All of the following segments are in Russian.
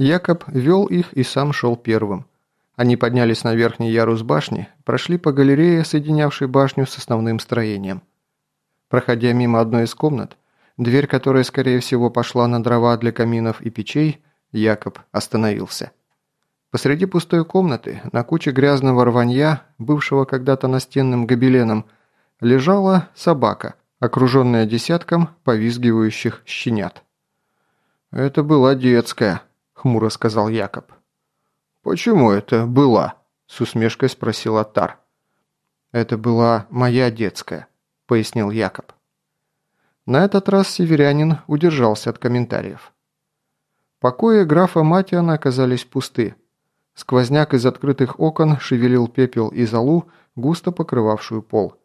Якоб вел их и сам шел первым. Они поднялись на верхний ярус башни, прошли по галерее, соединявшей башню с основным строением. Проходя мимо одной из комнат, дверь которой, скорее всего, пошла на дрова для каминов и печей, Якоб остановился. Посреди пустой комнаты, на куче грязного рванья, бывшего когда-то настенным гобеленом, лежала собака, окруженная десятком повизгивающих щенят. «Это была детская», – хмуро сказал Якоб. «Почему это была?» – с усмешкой спросил Атар. «Это была моя детская», – пояснил Якоб. На этот раз северянин удержался от комментариев. Покои графа Матиана оказались пусты. Сквозняк из открытых окон шевелил пепел и золу, густо покрывавшую пол.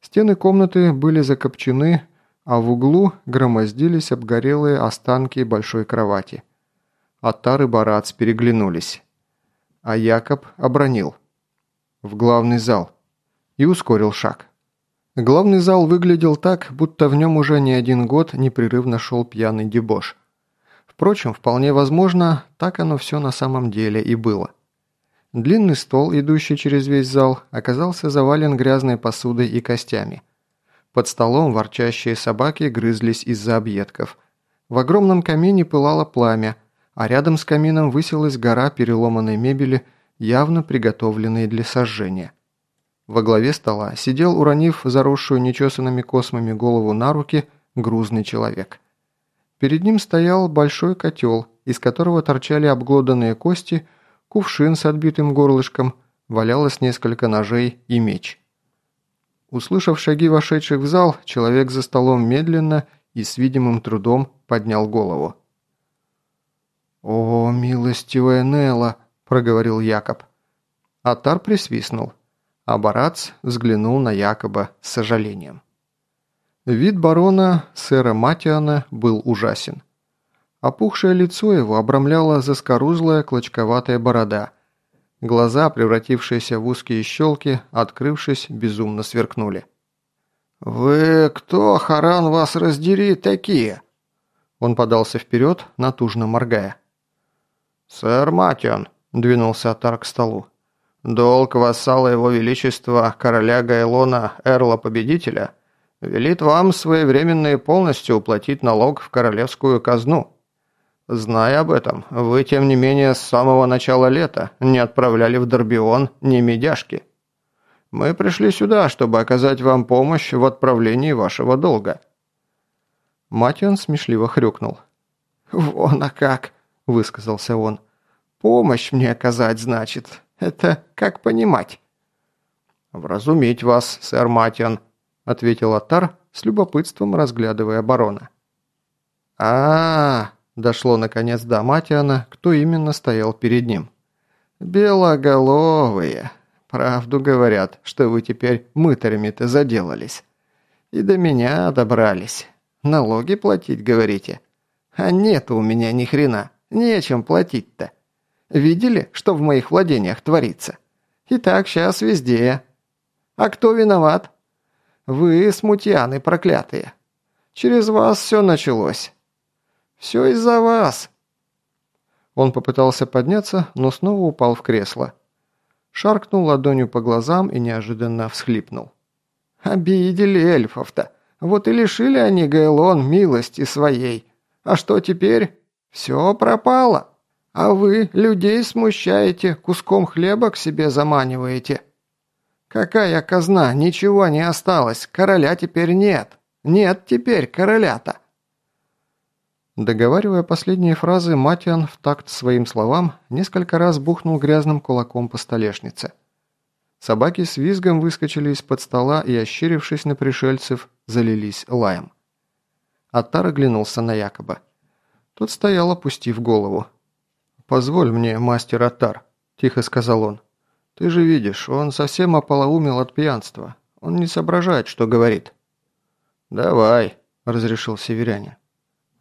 Стены комнаты были закопчены, а в углу громоздились обгорелые останки большой кровати. Аттар и Барац переглянулись а Якоб обронил. В главный зал. И ускорил шаг. Главный зал выглядел так, будто в нем уже не один год непрерывно шел пьяный дебош. Впрочем, вполне возможно, так оно все на самом деле и было. Длинный стол, идущий через весь зал, оказался завален грязной посудой и костями. Под столом ворчащие собаки грызлись из-за объедков. В огромном камине пылало пламя, а рядом с камином высилась гора переломанной мебели, явно приготовленной для сожжения. Во главе стола сидел, уронив заросшую нечесанными космами голову на руки, грузный человек. Перед ним стоял большой котел, из которого торчали обглоданные кости, кувшин с отбитым горлышком, валялось несколько ножей и меч. Услышав шаги вошедших в зал, человек за столом медленно и с видимым трудом поднял голову. «О, милостивая Нелла!» – проговорил Якоб. Атар присвистнул, а Барац взглянул на Якоба с сожалением. Вид барона сэра Матиана был ужасен. Опухшее лицо его обрамляла заскорузлая клочковатая борода. Глаза, превратившиеся в узкие щелки, открывшись, безумно сверкнули. «Вы кто, Харан, вас раздери, такие?» Он подался вперед, натужно моргая. «Сэр Матион», – двинулся Атар к столу. «Долг вассала его величества, короля Гайлона, Эрла-победителя, велит вам своевременно и полностью уплатить налог в королевскую казну. Зная об этом, вы, тем не менее, с самого начала лета не отправляли в Дорбион ни медяшки. Мы пришли сюда, чтобы оказать вам помощь в отправлении вашего долга». Матион смешливо хрюкнул. «Вон а как!» – высказался он. «Помощь мне оказать, значит. Это как понимать?» «Вразумить вас, сэр Матион», – ответил Атар, с любопытством разглядывая барона. а, -а, -а дошло наконец до Матиана, кто именно стоял перед ним. «Белоголовые. Правду говорят, что вы теперь мытарями-то заделались. И до меня добрались. Налоги платить, говорите? А нет у меня ни хрена. Нечем платить-то. Видели, что в моих владениях творится? И так сейчас везде. А кто виноват? Вы, смутьяны проклятые. Через вас все началось. Все из-за вас. Он попытался подняться, но снова упал в кресло. Шаркнул ладонью по глазам и неожиданно всхлипнул. Обидели эльфов-то. Вот и лишили они Гайлон милости своей. А что теперь? Все пропало. А вы людей смущаете, куском хлеба к себе заманиваете. Какая казна, ничего не осталось, короля теперь нет. Нет теперь короля-то. Договаривая последние фразы, Матиан в такт своим словам несколько раз бухнул грязным кулаком по столешнице. Собаки с визгом выскочили из-под стола и, ощерившись на пришельцев, залились лаем. Аттар оглянулся на Якоба. Тот стоял, опустив голову. «Позволь мне, мастер Атар», – тихо сказал он. «Ты же видишь, он совсем ополоумел от пьянства. Он не соображает, что говорит». «Давай», – разрешил северянин.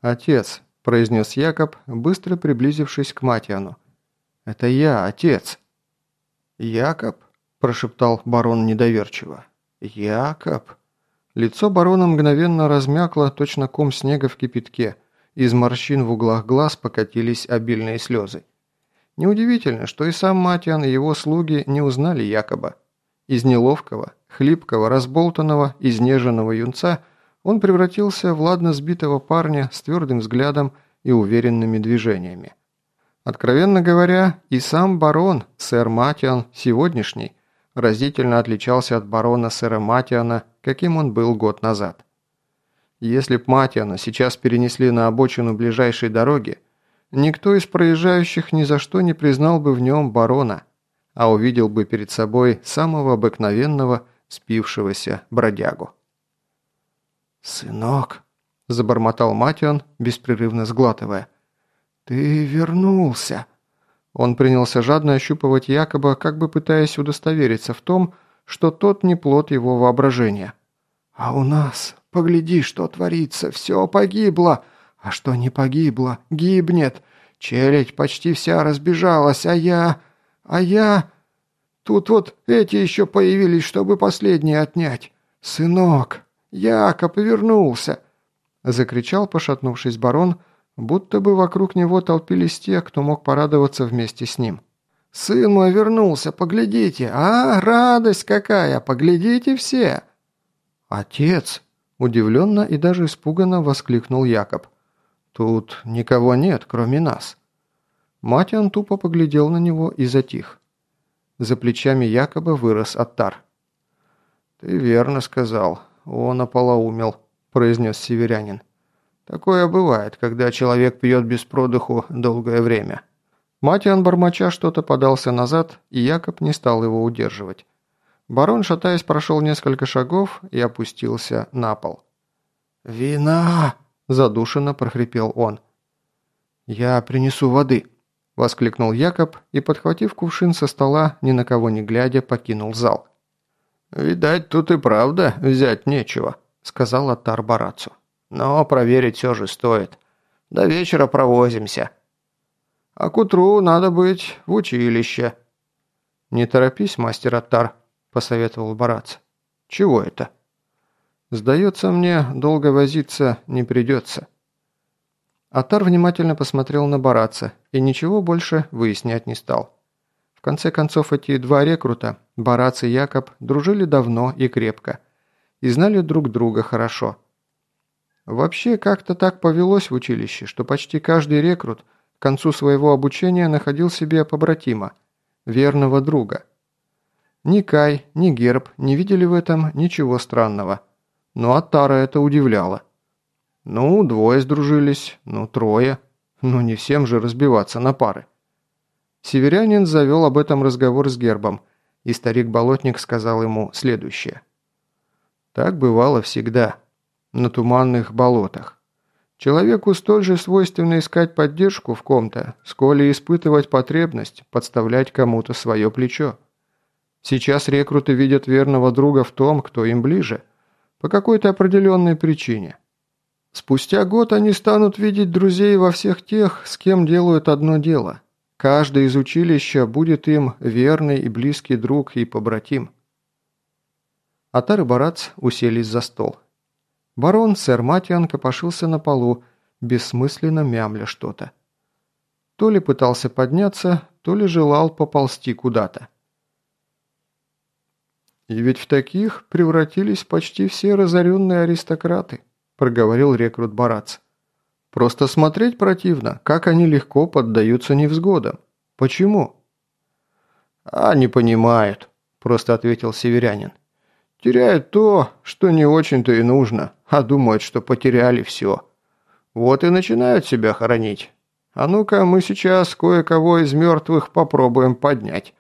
«Отец», – произнес Якоб, быстро приблизившись к Матиану. «Это я, отец». «Якоб?» – прошептал барон недоверчиво. «Якоб?» Лицо барона мгновенно размякло, точно ком снега в кипятке – из морщин в углах глаз покатились обильные слезы. Неудивительно, что и сам Матиан и его слуги не узнали Якоба. Из неловкого, хлипкого, разболтанного, изнеженного юнца он превратился в ладно сбитого парня с твердым взглядом и уверенными движениями. Откровенно говоря, и сам барон, сэр Матиан, сегодняшний, разительно отличался от барона сэра Матиана, каким он был год назад. Если б Матиана сейчас перенесли на обочину ближайшей дороги, никто из проезжающих ни за что не признал бы в нем барона, а увидел бы перед собой самого обыкновенного спившегося бродягу. «Сынок», – забормотал Матиан, беспрерывно сглатывая, – «ты вернулся». Он принялся жадно ощупывать Якоба, как бы пытаясь удостовериться в том, что тот не плод его воображения. «А у нас, погляди, что творится, все погибло, а что не погибло, гибнет. Челядь почти вся разбежалась, а я... а я... Тут вот эти еще появились, чтобы последние отнять. Сынок, Якоб вернулся!» Закричал, пошатнувшись барон, будто бы вокруг него толпились те, кто мог порадоваться вместе с ним. «Сын мой вернулся, поглядите! А, радость какая! Поглядите все!» «Отец!» – удивленно и даже испуганно воскликнул Якоб. «Тут никого нет, кроме нас». Матиан тупо поглядел на него и затих. За плечами Якоба вырос Аттар. «Ты верно сказал. Он ополоумел», – произнес северянин. «Такое бывает, когда человек пьет без продыху долгое время». Матиан Бармача что-то подался назад, и Якоб не стал его удерживать. Барон, шатаясь, прошел несколько шагов и опустился на пол. «Вина!» – задушенно прохрипел он. «Я принесу воды», – воскликнул Якоб и, подхватив кувшин со стола, ни на кого не глядя, покинул зал. «Видать, тут и правда взять нечего», – сказал Атар Барацу. «Но проверить все же стоит. До вечера провозимся. А к утру надо быть в училище». «Не торопись, мастер Атар», – посоветовал Барац. «Чего это?» «Сдается мне, долго возиться не придется». Атар внимательно посмотрел на Бараца и ничего больше выяснять не стал. В конце концов, эти два рекрута, Барац и Якоб, дружили давно и крепко. И знали друг друга хорошо. Вообще, как-то так повелось в училище, что почти каждый рекрут к концу своего обучения находил себе побратима, верного друга. Ни Кай, ни Герб не видели в этом ничего странного. Но Атара это удивляло. Ну, двое сдружились, ну, трое. Ну, не всем же разбиваться на пары. Северянин завел об этом разговор с Гербом, и старик-болотник сказал ему следующее. Так бывало всегда. На туманных болотах. Человеку столь же свойственно искать поддержку в ком-то, сколь и испытывать потребность подставлять кому-то свое плечо. Сейчас рекруты видят верного друга в том, кто им ближе, по какой-то определенной причине. Спустя год они станут видеть друзей во всех тех, с кем делают одно дело. Каждый из училища будет им верный и близкий друг и побратим. Атар и Барац уселись за стол. Барон, сэр Матиан, копошился на полу, бессмысленно мямля что-то. То ли пытался подняться, то ли желал поползти куда-то. И ведь в таких превратились почти все разоренные аристократы проговорил рекрут Барац. «Просто смотреть противно, как они легко поддаются невзгодам. Почему?» «А, не понимают», – просто ответил северянин. «Теряют то, что не очень-то и нужно, а думают, что потеряли все. Вот и начинают себя хоронить. А ну-ка, мы сейчас кое-кого из мертвых попробуем поднять».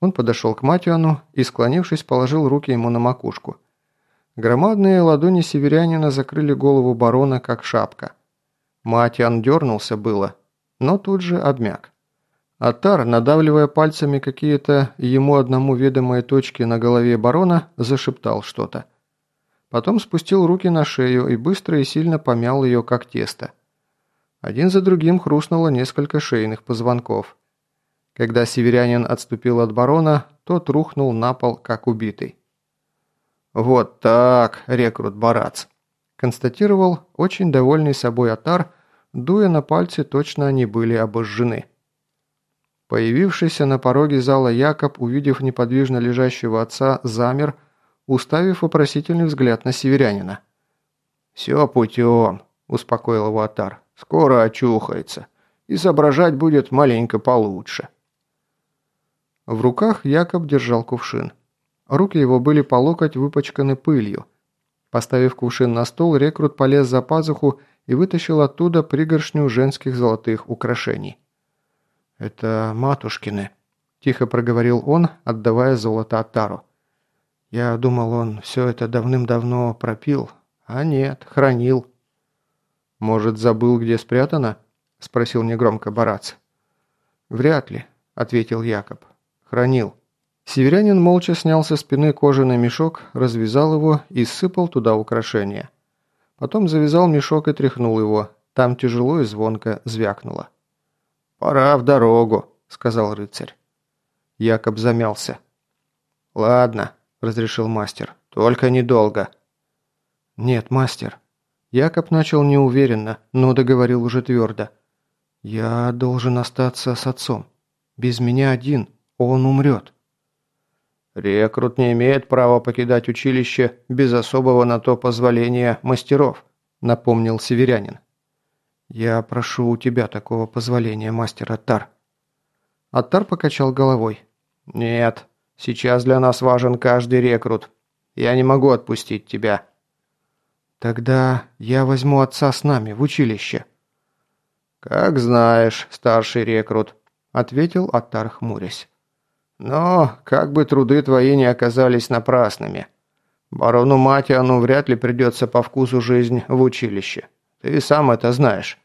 Он подошел к Матиану и, склонившись, положил руки ему на макушку. Громадные ладони северянина закрыли голову барона, как шапка. Матиан дернулся было, но тут же обмяк. Атар, надавливая пальцами какие-то ему одному ведомые точки на голове барона, зашептал что-то. Потом спустил руки на шею и быстро и сильно помял ее, как тесто. Один за другим хрустнуло несколько шейных позвонков. Когда северянин отступил от барона, тот рухнул на пол, как убитый. «Вот так, рекрут Барац», – констатировал очень довольный собой Атар, дуя на пальцы, точно они были обожжены. Появившийся на пороге зала Якоб, увидев неподвижно лежащего отца, замер, уставив вопросительный взгляд на северянина. «Все путем», – успокоил его Атар. «Скоро очухается, и соображать будет маленько получше». В руках Якоб держал кувшин. Руки его были по локоть выпачканы пылью. Поставив кувшин на стол, рекрут полез за пазуху и вытащил оттуда пригоршню женских золотых украшений. «Это матушкины», – тихо проговорил он, отдавая золото Атару. «Я думал, он все это давным-давно пропил, а нет, хранил». «Может, забыл, где спрятано?» – спросил негромко Барац. «Вряд ли», – ответил Якоб. «Хранил». Северянин молча снял со спины кожаный мешок, развязал его и сыпал туда украшения. Потом завязал мешок и тряхнул его. Там тяжело и звонко звякнуло. «Пора в дорогу», — сказал рыцарь. Якоб замялся. «Ладно», — разрешил мастер, — «только недолго». «Нет, мастер». Якоб начал неуверенно, но договорил уже твердо. «Я должен остаться с отцом. Без меня один, он умрет». «Рекрут не имеет права покидать училище без особого на то позволения мастеров», — напомнил северянин. «Я прошу у тебя такого позволения, мастер Аттар». Аттар покачал головой. «Нет, сейчас для нас важен каждый рекрут. Я не могу отпустить тебя». «Тогда я возьму отца с нами в училище». «Как знаешь, старший рекрут», — ответил Аттар, хмурясь. Но, как бы труды твои не оказались напрасными, барону Матиану вряд ли придется по вкусу жизнь в училище. Ты сам это знаешь».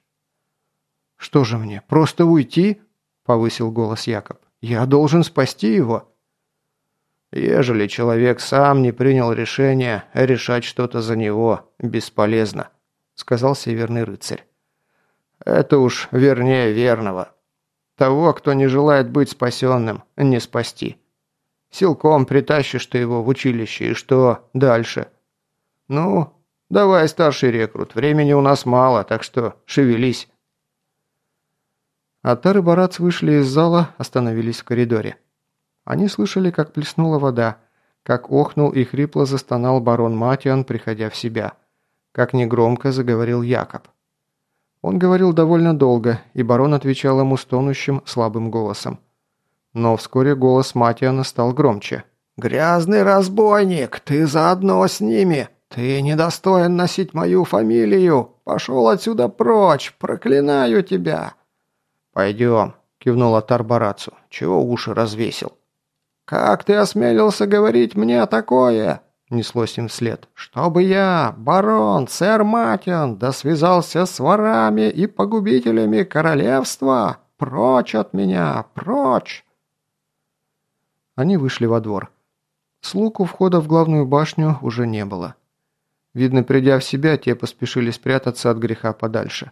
«Что же мне, просто уйти?» – повысил голос Якоб. «Я должен спасти его». «Ежели человек сам не принял решение, решать что-то за него бесполезно», – сказал северный рыцарь. «Это уж вернее верного». Того, кто не желает быть спасенным, не спасти. Силком притащишь ты его в училище, и что дальше? Ну, давай, старший рекрут, времени у нас мало, так что шевелись. Атар и Барац вышли из зала, остановились в коридоре. Они слышали, как плеснула вода, как охнул и хрипло застонал барон Матиан, приходя в себя, как негромко заговорил Якоб. Он говорил довольно долго, и барон отвечал ему стонущим, слабым голосом. Но вскоре голос Матиана стал громче. «Грязный разбойник! Ты заодно с ними! Ты недостоин носить мою фамилию! Пошел отсюда прочь! Проклинаю тебя!» «Пойдем», — кивнул Атар Барацу. «Чего уши развесил?» «Как ты осмелился говорить мне такое?» Неслось им вслед. «Чтобы я, барон, сэр Матиан, да связался с ворами и погубителями королевства! Прочь от меня! Прочь!» Они вышли во двор. Слуг у входа в главную башню уже не было. Видно, придя в себя, те поспешили спрятаться от греха подальше.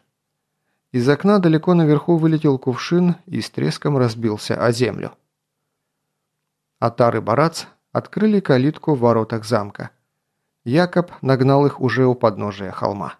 Из окна далеко наверху вылетел кувшин и с треском разбился о землю. Атар и Барац открыли калитку в воротах замка. Якоб нагнал их уже у подножия холма.